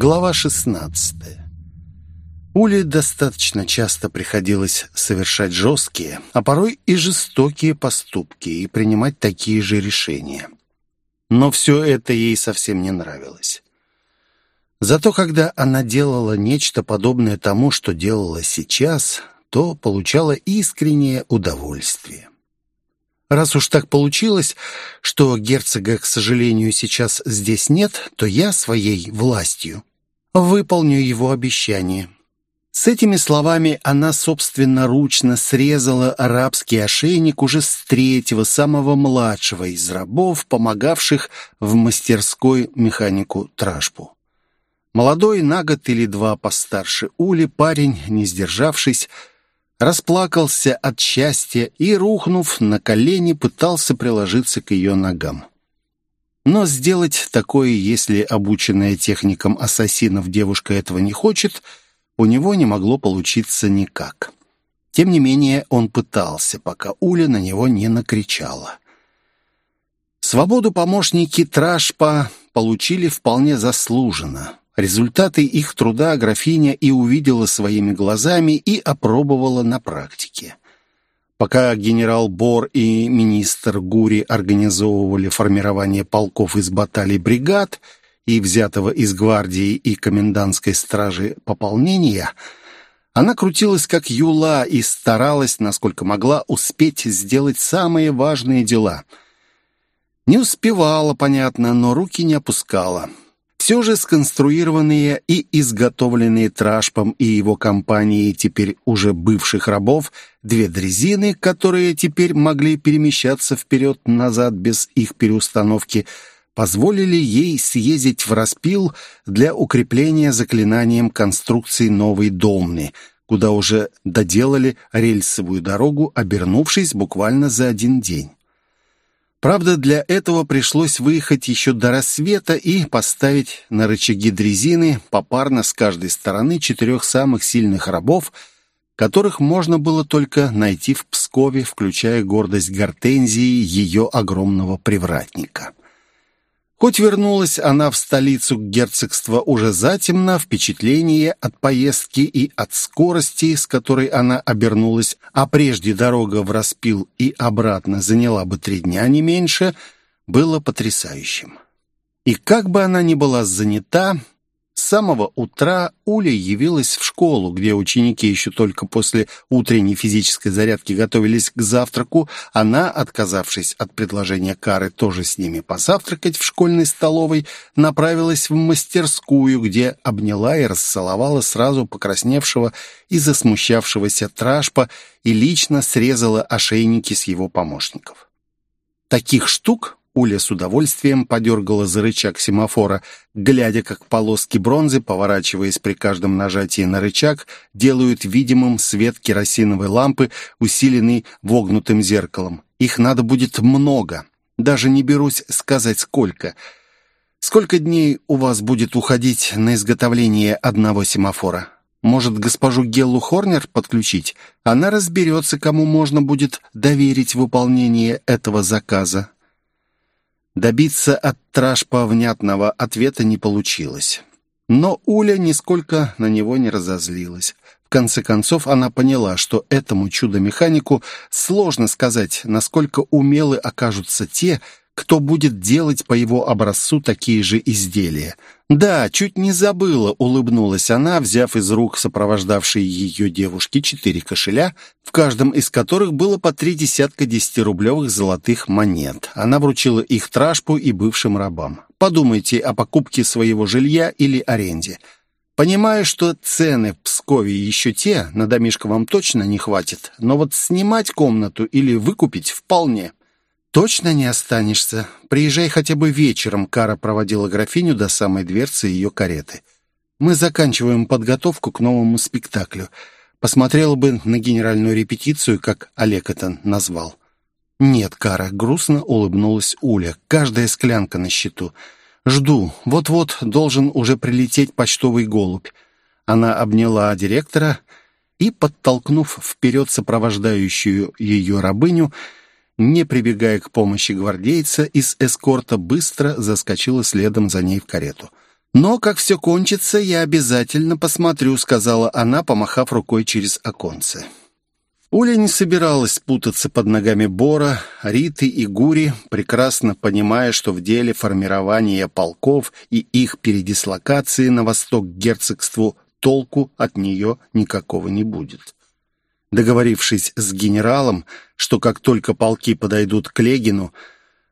Глава 16. Уле достаточно часто приходилось совершать жесткие, а порой и жестокие поступки и принимать такие же решения. Но все это ей совсем не нравилось. Зато когда она делала нечто подобное тому, что делала сейчас, то получала искреннее удовольствие. Раз уж так получилось, что герцога, к сожалению, сейчас здесь нет, то я своей властью выполню его обещание». С этими словами она собственноручно срезала арабский ошейник уже с третьего, самого младшего из рабов, помогавших в мастерской механику Тражпу. Молодой, на год или два постарше Ули, парень, не сдержавшись, расплакался от счастья и, рухнув на колени, пытался приложиться к ее ногам. Но сделать такое, если обученная техникам ассасинов девушка этого не хочет, у него не могло получиться никак. Тем не менее, он пытался, пока Уля на него не накричала. Свободу помощники Трашпа получили вполне заслуженно. Результаты их труда графиня и увидела своими глазами и опробовала на практике. Пока генерал Бор и министр Гури организовывали формирование полков из баталий бригад и взятого из гвардии и комендантской стражи пополнения, она крутилась как юла и старалась, насколько могла, успеть сделать самые важные дела. Не успевала, понятно, но руки не опускала. Все же сконструированные и изготовленные Трашпом и его компанией теперь уже бывших рабов, две дрезины, которые теперь могли перемещаться вперед-назад без их переустановки, позволили ей съездить в распил для укрепления заклинанием конструкции новой домны, куда уже доделали рельсовую дорогу, обернувшись буквально за один день. Правда, для этого пришлось выехать еще до рассвета и поставить на рычаги дрезины попарно с каждой стороны четырех самых сильных рабов, которых можно было только найти в Пскове, включая гордость Гортензии, ее огромного привратника. Хоть вернулась она в столицу герцогства уже затемно, впечатление от поездки и от скорости, с которой она обернулась, а прежде дорога в Распил и обратно заняла бы три дня не меньше, было потрясающим. И как бы она ни была занята, с самого утра Уля явилась в школу, где ученики еще только после утренней физической зарядки готовились к завтраку. Она, отказавшись от предложения Кары тоже с ними позавтракать в школьной столовой, направилась в мастерскую, где обняла и расцеловала сразу покрасневшего и засмущавшегося Тражпа и лично срезала ошейники с его помощников. Таких штук Уля с удовольствием подергала за рычаг семафора, глядя, как полоски бронзы, поворачиваясь при каждом нажатии на рычаг, делают видимым свет керосиновой лампы, усиленный вогнутым зеркалом. Их надо будет много. Даже не берусь сказать, сколько. Сколько дней у вас будет уходить на изготовление одного семафора? Может, госпожу Геллу Хорнер подключить? Она разберется, кому можно будет доверить выполнение этого заказа. Добиться от Трашпа внятного ответа не получилось. Но Уля нисколько на него не разозлилась. В конце концов, она поняла, что этому чудо-механику сложно сказать, насколько умелы окажутся те, кто будет делать по его образцу такие же изделия. «Да, чуть не забыла», — улыбнулась она, взяв из рук сопровождавшей ее девушки четыре кошеля, в каждом из которых было по три десятка десятирублевых золотых монет. Она вручила их Тражпу и бывшим рабам. «Подумайте о покупке своего жилья или аренде». Понимаю, что цены в Пскове еще те, на домишко вам точно не хватит, но вот снимать комнату или выкупить вполне. «Точно не останешься? Приезжай хотя бы вечером», — Кара проводила графиню до самой дверцы ее кареты. «Мы заканчиваем подготовку к новому спектаклю. Посмотрела бы на генеральную репетицию, как Олег это назвал». «Нет, Кара», — грустно улыбнулась Уля. «Каждая склянка на счету. Жду. Вот-вот должен уже прилететь почтовый голубь». Она обняла директора и, подтолкнув вперед сопровождающую ее рабыню, — не прибегая к помощи гвардейца из эскорта, быстро заскочила следом за ней в карету. «Но, как все кончится, я обязательно посмотрю», — сказала она, помахав рукой через оконце. Уля не собиралась путаться под ногами Бора, Риты и Гури, прекрасно понимая, что в деле формирования полков и их передислокации на восток герцогству толку от нее никакого не будет. Договорившись с генералом, что как только полки подойдут к Легину,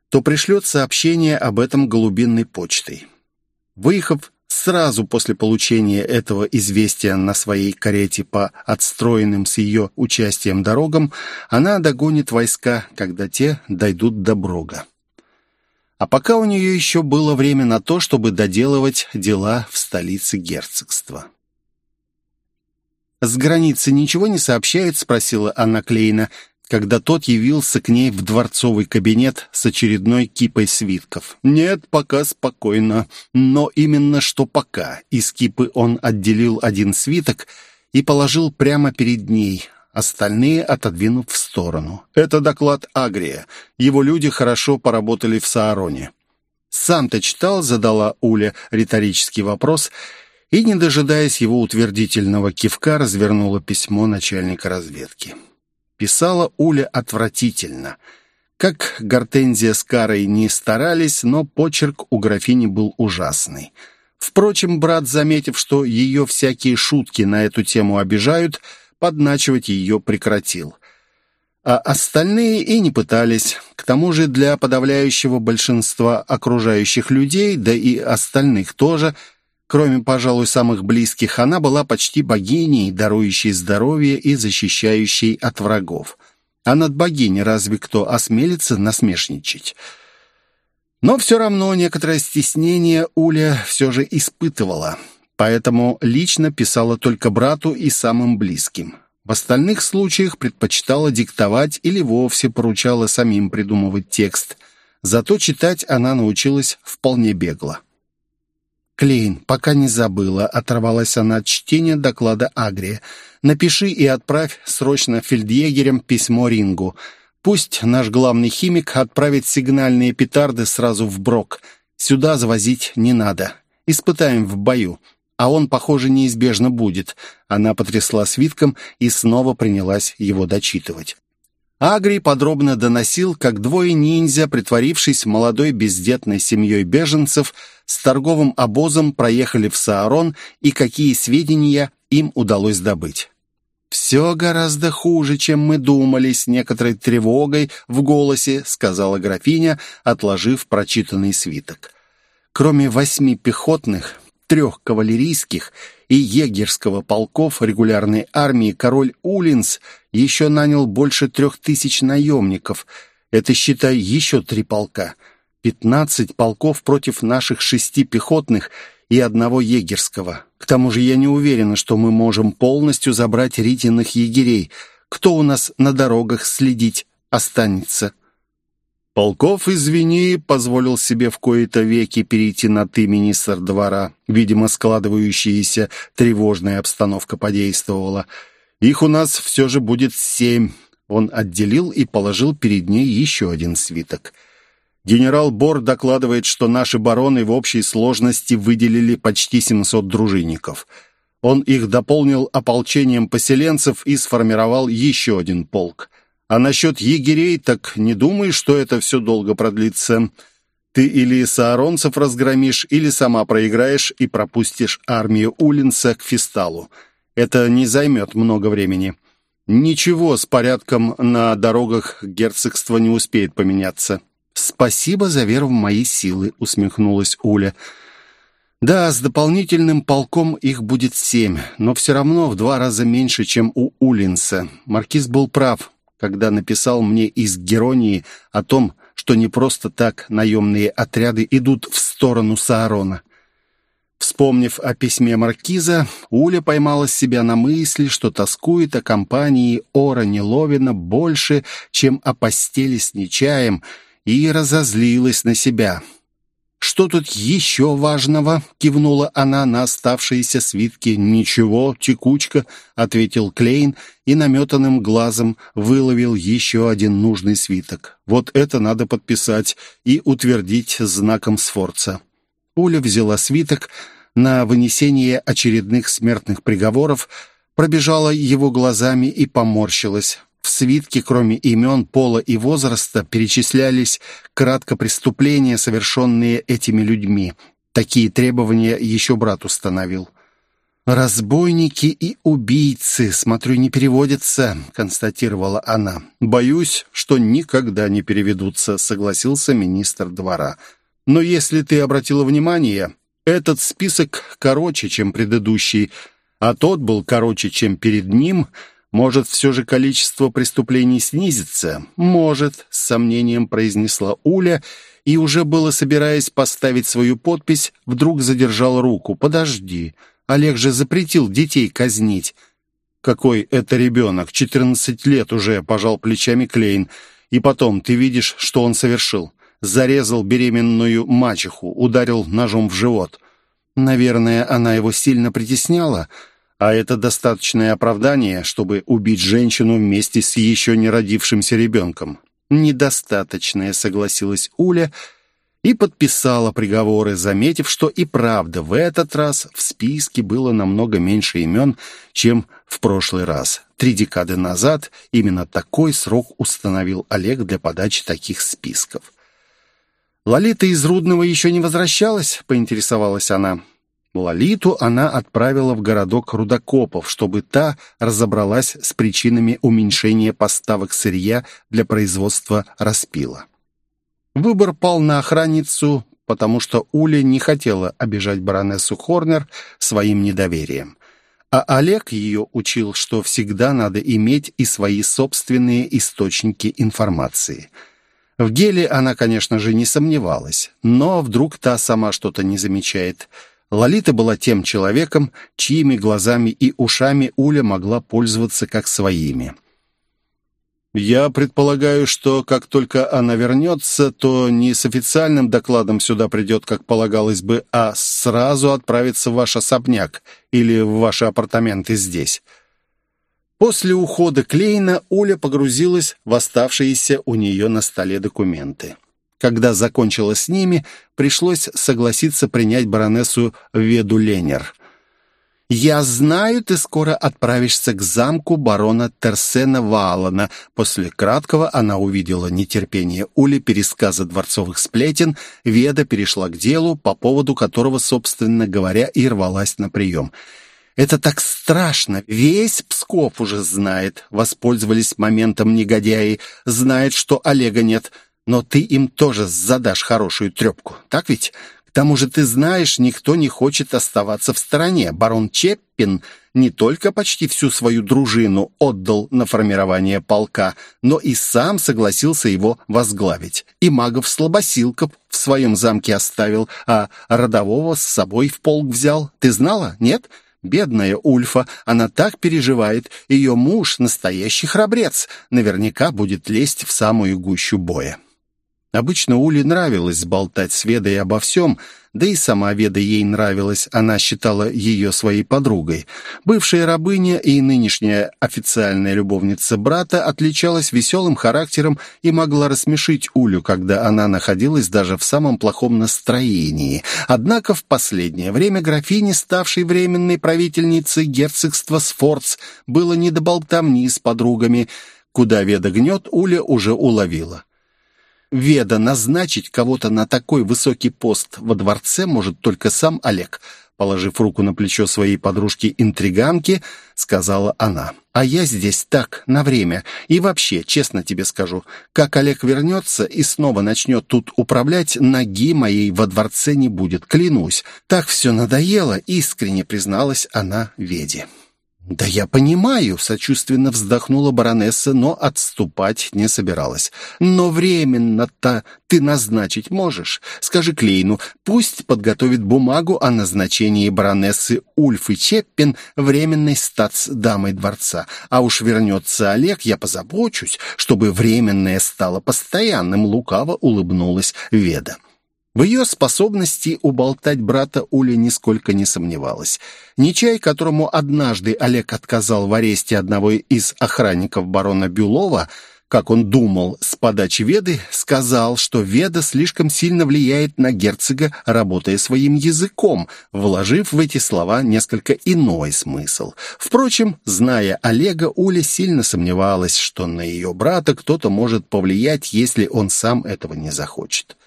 то пришлет сообщение об этом голубинной почтой. Выехав Сразу после получения этого известия на своей карете по отстроенным с ее участием дорогам, она догонит войска, когда те дойдут до Брога. А пока у нее еще было время на то, чтобы доделывать дела в столице герцогства. «С границы ничего не сообщает?» — спросила Анна Клейна, когда тот явился к ней в дворцовый кабинет с очередной кипой свитков. «Нет, пока спокойно. Но именно что пока». Из кипы он отделил один свиток и положил прямо перед ней, остальные отодвинув в сторону. «Это доклад Агрия. Его люди хорошо поработали в Саароне». «Сам ты читал?» — задала Уля риторический вопрос и, не дожидаясь его утвердительного кивка, развернула письмо начальника разведки. Писала Уля отвратительно. Как Гортензия с Карой не старались, но почерк у графини был ужасный. Впрочем, брат, заметив, что ее всякие шутки на эту тему обижают, подначивать ее прекратил. А остальные и не пытались. К тому же для подавляющего большинства окружающих людей, да и остальных тоже – Кроме, пожалуй, самых близких, она была почти богиней, дарующей здоровье и защищающей от врагов. А над богиней разве кто осмелится насмешничать? Но все равно некоторое стеснение Уля все же испытывала, поэтому лично писала только брату и самым близким. В остальных случаях предпочитала диктовать или вовсе поручала самим придумывать текст. Зато читать она научилась вполне бегло. «Клейн, пока не забыла», — оторвалась она от чтения доклада Агрия. «Напиши и отправь срочно фельдъегерям письмо Рингу. Пусть наш главный химик отправит сигнальные петарды сразу в Брок. Сюда завозить не надо. Испытаем в бою. А он, похоже, неизбежно будет». Она потрясла свитком и снова принялась его дочитывать. Агри подробно доносил, как двое ниндзя, притворившись молодой бездетной семьей беженцев, с торговым обозом проехали в Саарон и какие сведения им удалось добыть. «Все гораздо хуже, чем мы думали», — с некоторой тревогой в голосе сказала графиня, отложив прочитанный свиток. Кроме восьми пехотных, трех кавалерийских и егерского полков регулярной армии король Улинс еще нанял больше трех тысяч наемников. Это, считай, еще три полка. Пятнадцать полков против наших шести пехотных и одного егерского. К тому же я не уверена, что мы можем полностью забрать ритиных егерей. Кто у нас на дорогах следить останется?» Полков, извини, позволил себе в кои-то веки перейти на «ты», министр двора. Видимо, складывающаяся тревожная обстановка подействовала. Их у нас все же будет семь. Он отделил и положил перед ней еще один свиток. Генерал Бор докладывает, что наши бароны в общей сложности выделили почти 700 дружинников. Он их дополнил ополчением поселенцев и сформировал еще один полк. А насчет егерей, так не думай, что это все долго продлится. Ты или сааронцев разгромишь, или сама проиграешь и пропустишь армию Улинса к Фисталу. Это не займет много времени. Ничего с порядком на дорогах герцогства не успеет поменяться. «Спасибо за веру в мои силы», — усмехнулась Уля. «Да, с дополнительным полком их будет семь, но все равно в два раза меньше, чем у Улинса. Маркиз был прав когда написал мне из Геронии о том, что не просто так наемные отряды идут в сторону Саарона. Вспомнив о письме Маркиза, Уля поймала себя на мысли, что тоскует о компании Ора Неловина больше, чем о постели с Нечаем, и разозлилась на себя — «Что тут еще важного?» — кивнула она на оставшиеся свитки. «Ничего, текучка», — ответил Клейн и наметанным глазом выловил еще один нужный свиток. «Вот это надо подписать и утвердить знаком Сфорца». Уля взяла свиток на вынесение очередных смертных приговоров, пробежала его глазами и поморщилась. В свитке, кроме имен, пола и возраста, перечислялись кратко преступления, совершенные этими людьми. Такие требования еще брат установил. «Разбойники и убийцы, смотрю, не переводятся», — констатировала она. «Боюсь, что никогда не переведутся», — согласился министр двора. «Но если ты обратила внимание, этот список короче, чем предыдущий, а тот был короче, чем перед ним», может, все же количество преступлений снизится? Может, с сомнением произнесла Уля, и уже было собираясь поставить свою подпись, вдруг задержал руку. «Подожди, Олег же запретил детей казнить». «Какой это ребенок? Четырнадцать лет уже», — пожал плечами Клейн. «И потом, ты видишь, что он совершил? Зарезал беременную мачеху, ударил ножом в живот». «Наверное, она его сильно притесняла». А это достаточное оправдание, чтобы убить женщину вместе с еще не родившимся ребенком. Недостаточное, согласилась Уля и подписала приговоры, заметив, что и правда в этот раз в списке было намного меньше имен, чем в прошлый раз. Три декады назад именно такой срок установил Олег для подачи таких списков. «Лолита из Рудного еще не возвращалась?» — поинтересовалась она. Лолиту она отправила в городок рудокопов, чтобы та разобралась с причинами уменьшения поставок сырья для производства распила. Выбор пал на охранницу, потому что Уля не хотела обижать баронессу Хорнер своим недоверием. А Олег ее учил, что всегда надо иметь и свои собственные источники информации. В Геле она, конечно же, не сомневалась, но вдруг та сама что-то не замечает – Лолита была тем человеком, чьими глазами и ушами Уля могла пользоваться как своими. «Я предполагаю, что как только она вернется, то не с официальным докладом сюда придет, как полагалось бы, а сразу отправится в ваш особняк или в ваши апартаменты здесь». После ухода Клейна Уля погрузилась в оставшиеся у нее на столе документы. Когда закончила с ними, пришлось согласиться принять баронессу Веду Ленер. «Я знаю, ты скоро отправишься к замку барона Терсена Валана». После краткого она увидела нетерпение Ули пересказа дворцовых сплетен, Веда перешла к делу, по поводу которого, собственно говоря, и рвалась на прием. «Это так страшно! Весь Псков уже знает!» Воспользовались моментом негодяи. «Знает, что Олега нет. Но ты им тоже задашь хорошую трепку, так ведь? К тому же ты знаешь, никто не хочет оставаться в стороне. Барон Чеппин не только почти всю свою дружину отдал на формирование полка, но и сам согласился его возглавить. И магов-слабосилков в своем замке оставил, а родового с собой в полк взял. Ты знала, нет?» Бедная Ульфа, она так переживает. Ее муж — настоящий храбрец. Наверняка будет лезть в самую гущу боя. Обычно Уле нравилось болтать с Ведой обо всем, да и сама Веда ей нравилась, она считала ее своей подругой. Бывшая рабыня и нынешняя официальная любовница брата отличалась веселым характером и могла рассмешить Улю, когда она находилась даже в самом плохом настроении. Однако в последнее время графине, ставшей временной правительницей герцогства Сфорц, было не до болтовни с подругами. Куда Веда гнет, Уля уже уловила. Веда назначить кого-то на такой высокий пост во дворце может только сам Олег. Положив руку на плечо своей подружки-интриганки, сказала она. «А я здесь так, на время. И вообще, честно тебе скажу, как Олег вернется и снова начнет тут управлять, ноги моей во дворце не будет, клянусь. Так все надоело», — искренне призналась она Веде. «Да я понимаю», — сочувственно вздохнула баронесса, но отступать не собиралась. «Но временно-то ты назначить можешь. Скажи Клейну, пусть подготовит бумагу о назначении баронессы Ульфы Чеппин временной статс-дамой дворца. А уж вернется Олег, я позабочусь, чтобы временное стало постоянным», — лукаво улыбнулась Веда. В ее способности уболтать брата Уля нисколько не сомневалась. Нечай, которому однажды Олег отказал в аресте одного из охранников барона Бюлова, как он думал с подачи Веды, сказал, что Веда слишком сильно влияет на герцога, работая своим языком, вложив в эти слова несколько иной смысл. Впрочем, зная Олега, Уля сильно сомневалась, что на ее брата кто-то может повлиять, если он сам этого не захочет.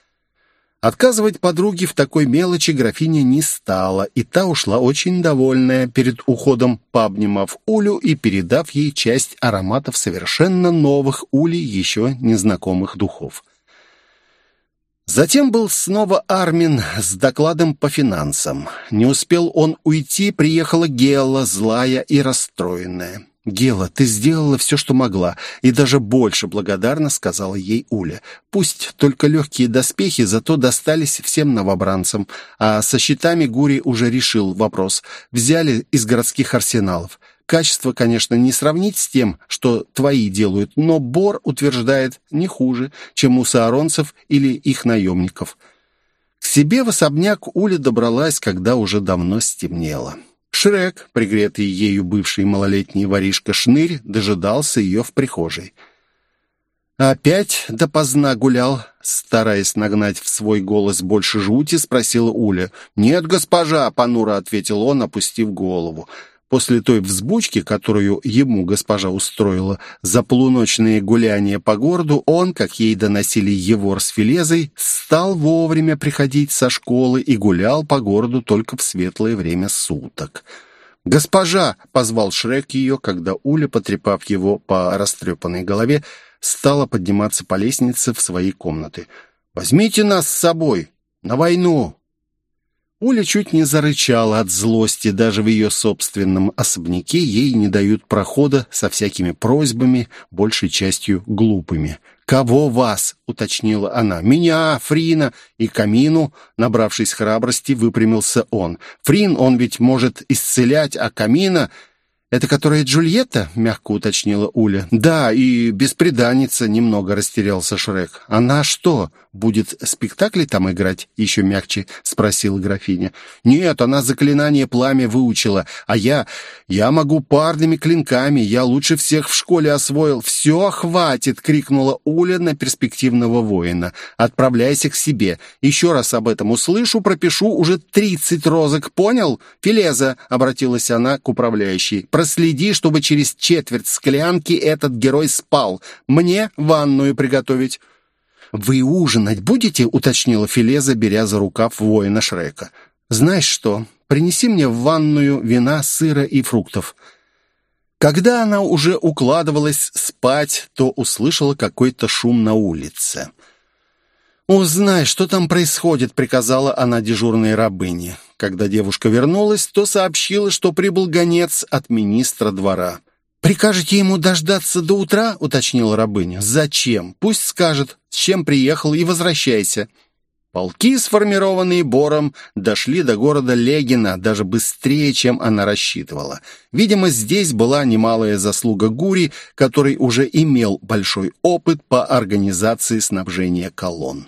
Отказывать подруге в такой мелочи графиня не стала, и та ушла очень довольная, перед уходом пообнимав Улю и передав ей часть ароматов совершенно новых Ули еще незнакомых духов. Затем был снова Армин с докладом по финансам. Не успел он уйти, приехала Гела, злая и расстроенная. «Гела, ты сделала все, что могла, и даже больше благодарна», — сказала ей Уля. «Пусть только легкие доспехи, зато достались всем новобранцам. А со щитами Гури уже решил вопрос. Взяли из городских арсеналов. Качество, конечно, не сравнить с тем, что твои делают, но Бор утверждает не хуже, чем у сааронцев или их наемников». К себе в особняк Уля добралась, когда уже давно стемнело. Шрек, пригретый ею бывший малолетний воришка Шнырь, дожидался ее в прихожей. «Опять допоздна гулял?» Стараясь нагнать в свой голос больше жути, спросила Уля. «Нет, госпожа», — понуро ответил он, опустив голову. После той взбучки, которую ему госпожа устроила за полуночные гуляния по городу, он, как ей доносили Евор с Филезой, стал вовремя приходить со школы и гулял по городу только в светлое время суток. «Госпожа!» — позвал Шрек ее, когда Уля, потрепав его по растрепанной голове, стала подниматься по лестнице в свои комнаты. «Возьмите нас с собой! На войну!» Уля чуть не зарычала от злости. Даже в ее собственном особняке ей не дают прохода со всякими просьбами, большей частью глупыми. «Кого вас?» — уточнила она. «Меня, Фрина и Камину». Набравшись храбрости, выпрямился он. «Фрин, он ведь может исцелять, а Камина «Это которая Джульетта?» — мягко уточнила Уля. «Да, и беспреданница», — немного растерялся Шрек. «Она что, будет спектакли там играть?» — еще мягче спросила графиня. «Нет, она заклинание пламя выучила, а я... я могу парными клинками, я лучше всех в школе освоил». «Все, хватит!» — крикнула Уля на перспективного воина. «Отправляйся к себе. Еще раз об этом услышу, пропишу уже тридцать розок, понял?» «Филеза!» — обратилась она к управляющей Проследи, чтобы через четверть склянки этот герой спал. Мне ванную приготовить». «Вы ужинать будете?» — уточнила Филеза, беря за рукав воина Шрека. «Знаешь что, принеси мне в ванную вина, сыра и фруктов». Когда она уже укладывалась спать, то услышала какой-то шум на улице. «Узнай, что там происходит», — приказала она дежурной рабыне. Когда девушка вернулась, то сообщила, что прибыл гонец от министра двора. «Прикажете ему дождаться до утра?» — уточнила рабыня. «Зачем? Пусть скажет, с чем приехал, и возвращайся». Полки, сформированные Бором, дошли до города Легина даже быстрее, чем она рассчитывала. Видимо, здесь была немалая заслуга Гури, который уже имел большой опыт по организации снабжения колонн.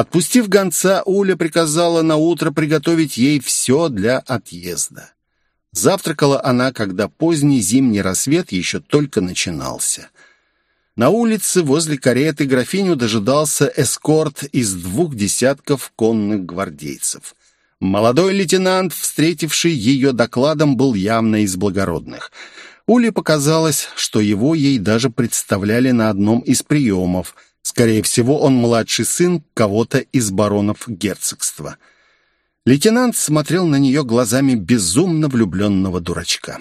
Отпустив гонца, Уля приказала на утро приготовить ей все для отъезда. Завтракала она, когда поздний зимний рассвет еще только начинался — на улице возле кареты графиню дожидался эскорт из двух десятков конных гвардейцев. Молодой лейтенант, встретивший ее докладом, был явно из благородных. Уле показалось, что его ей даже представляли на одном из приемов. Скорее всего, он младший сын кого-то из баронов герцогства. Лейтенант смотрел на нее глазами безумно влюбленного дурачка.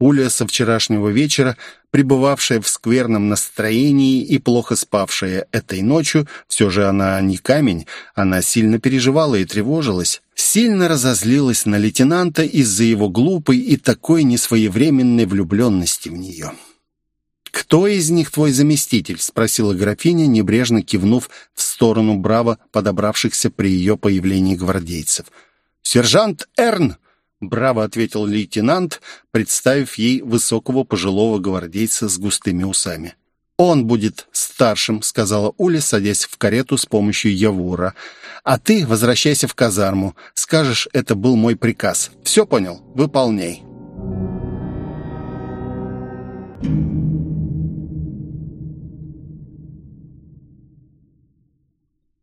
Уля со вчерашнего вечера, пребывавшая в скверном настроении и плохо спавшая этой ночью, все же она не камень, она сильно переживала и тревожилась, сильно разозлилась на лейтенанта из-за его глупой и такой несвоевременной влюбленности в нее. «Кто из них твой заместитель?» — спросила графиня, небрежно кивнув в сторону браво подобравшихся при ее появлении гвардейцев. «Сержант Эрн!» Браво ответил лейтенант, представив ей высокого пожилого гвардейца с густыми усами. «Он будет старшим», — сказала Уля, садясь в карету с помощью Явура. «А ты возвращайся в казарму. Скажешь, это был мой приказ. Все понял? Выполняй».